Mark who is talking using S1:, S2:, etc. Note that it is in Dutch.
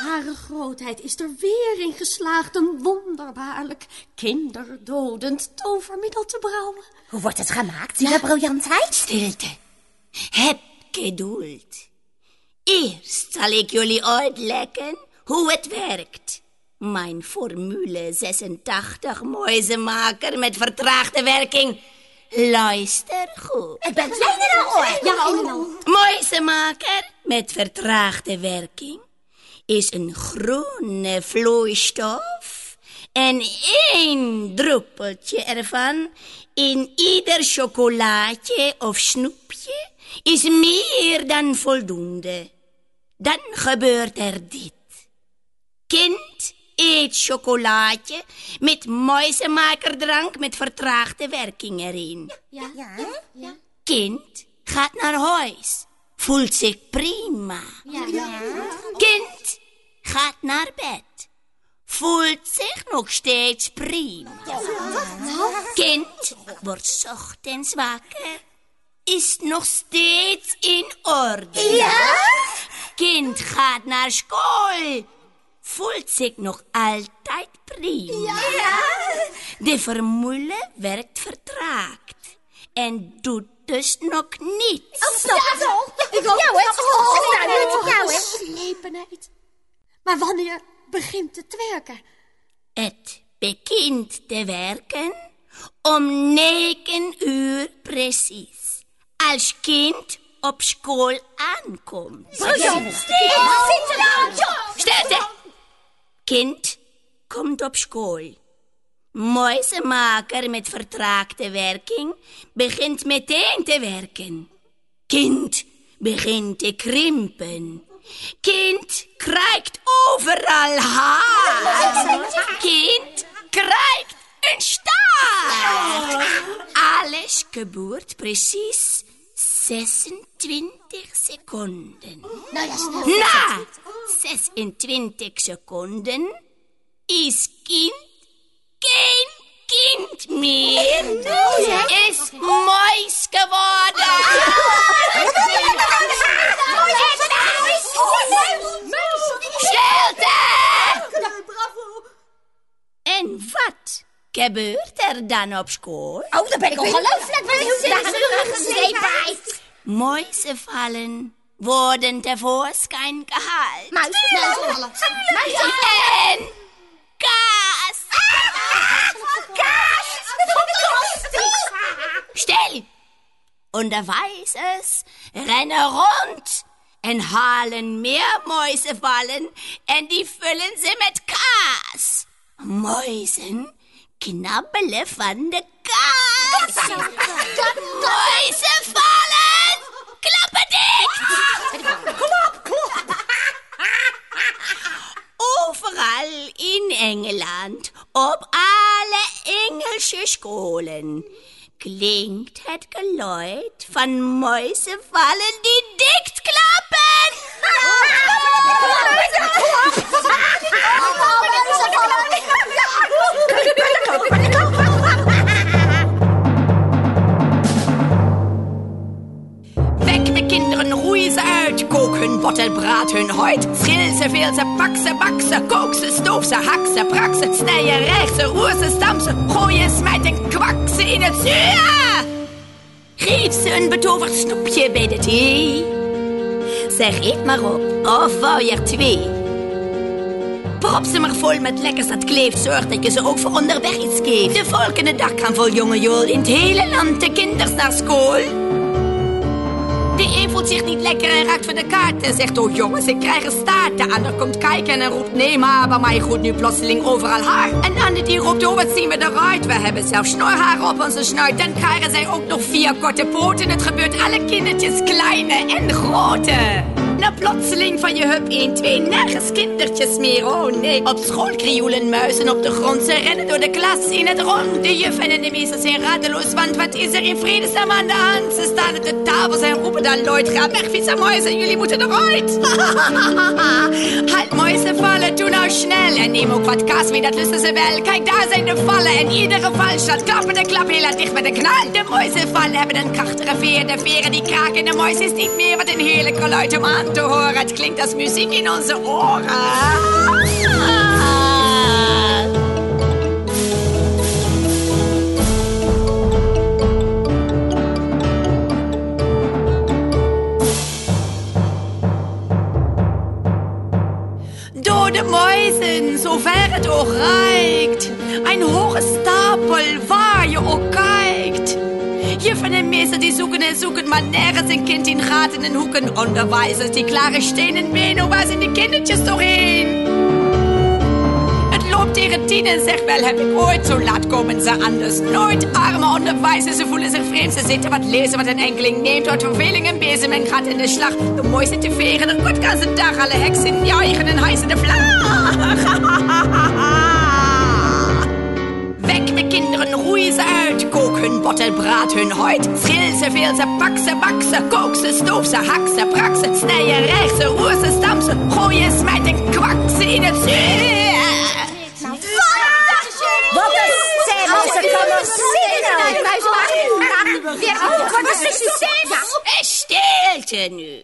S1: Hare grootheid is er weer in geslaagd een wonderbaarlijk kinderdodend tovermiddel te brouwen.
S2: Hoe wordt het gemaakt, die briljantheid?
S3: Stilte. Heb geduld. Eerst zal ik jullie uitleggen hoe het werkt. Mijn formule 86 muizenmaker met vertraagde werking. Luister goed.
S2: Ik ben met een oor.
S1: Ja.
S3: Muizenmaker met vertraagde werking is een groene vloeistof en één druppeltje ervan in ieder chocolaatje of snoepje is meer dan voldoende. Dan gebeurt er dit. Kind eet chocolaatje met muizenmakerdrank met vertraagde werking erin.
S1: Ja.
S2: Ja?
S1: Ja.
S3: Kind gaat naar huis, voelt zich prima.
S1: Ja. ja.
S3: Kind gaat naar bed, voelt zich nog steeds prima. Kind wordt ochtends wakker, is nog steeds in orde.
S2: Ja?
S3: Kind gaat naar school, voelt zich nog altijd prima. De formule werkt vertraagd en doet dus nog niets.
S2: Stop. Ja, ik ook. Ja hoor. Nou, niet. Ja hoor.
S1: Slepenheid. Maar wanneer begint het te werken?
S3: Het begint te werken om negen uur precies. Als kind op school aankomt. Stilte! Kind komt op school. Muizenmaker met vertraagde werking begint meteen te werken. Kind begint te krimpen. Kind krijgt overal haar. Kind krijgt een staart. Alles gebeurt precies 26 seconden. Na 26 seconden is kind geen kind meer. Is muis geworden. Wat? Gebeurt er dan op school?
S2: Oh, daar ben ik ongelooflijk van Mooise
S3: vallen worden tevoorschijn gehaald.
S2: Muis, muis, muis,
S3: En kaas. Kaas! Fantastisch! Stil! Unterweis es, renne rund en halen mehr Mäusefallen en die füllen sie mit Kaas. Mäusen knabbele van de kaas. Mäuse fallen! Klappe dicht! Klopp, klopp! Overal in England, ob alle englische Schulen, klingt het Geläut von Mäuse fallen, die dicht klappen! Hak ze, prak ze. Snij je, rijg ze, roer ze, stamp ze. Gooi je, smijt en kwak ze in het zuur. Geef ze een betoverd snoepje bij de thee. Zeg, eet maar op. Of wou je er twee? Prop ze maar vol met lekkers dat kleeft. Zorg dat je ze ook voor onderweg iets geeft. De volgende dag gaan vol jonge jool in het hele land de kinders naar school. De een voelt zich niet lekker en raakt voor de kaart en zegt... Oh jongens, ik krijg een staart. De ander komt kijken en roept... Nee, maar bij mij groeit nu plotseling overal haar. En de ander die roept... Oh, wat zien we eruit? We hebben zelfs snorhaar op onze snuit. Dan krijgen zij ook nog vier korte poten. Het gebeurt alle kindertjes, kleine en grote. Nou, plotseling van je hup 1, 2, nergens kindertjes meer. Oh nee, op school krioelen muizen op de grond. Ze rennen door de klas in het rond. De juf en de meester zijn radeloos, want wat is er in vredesnaam aan de hand? Ze staan op de tafels en roepen dan luid. Ga weg, vieze muizen, jullie moeten eruit. halt, muizen vallen, doe nou snel. En neem ook wat kaas mee, dat lusten ze wel. Kijk, daar zijn de vallen. En iedere val staat klap met een klap heel dicht met een knal. De mooiste vallen hebben een krachtige veer. De veren die kraken. De mooiste is niet meer wat een heerlijk geluid om aan verdammte Horat, klingt das Musik in unsere Ohren. Dode Mäusen, so wäret auch reigt. ein hohes Stapel war ja auch geigt. Juffen en meester die zoeken en zoeken, maar nergens een kind in gaten en hoeken. Onderwijzers die klare stenen meen, waar zijn die kindertjes toch heen? Het loopt tegen tien en zegt wel, heb ooit zo laat komen ze anders. Nooit arme onderwijzers, ze voelen zich vreemd. Ze zitten wat lezen wat een enkeling neemt uit verveling en bezem en gaat in de slag. De mooiste te vegen, een kortkanse dag, alle heksen juichen en hijsen de vlag. De kinderen, roei ze uit. Kook hun bottel, braad hun huid. Schil ze, veel ze, pak ze, bak ze. Kook ze, stoof ze, hak ze, prak ze. Snij je, rijg ze, roer ze, stamp ze. Gooi je, smijt en kwak ze in het zuur.
S2: Wat een scène, ze kan nog zingen.
S3: Stilte nu.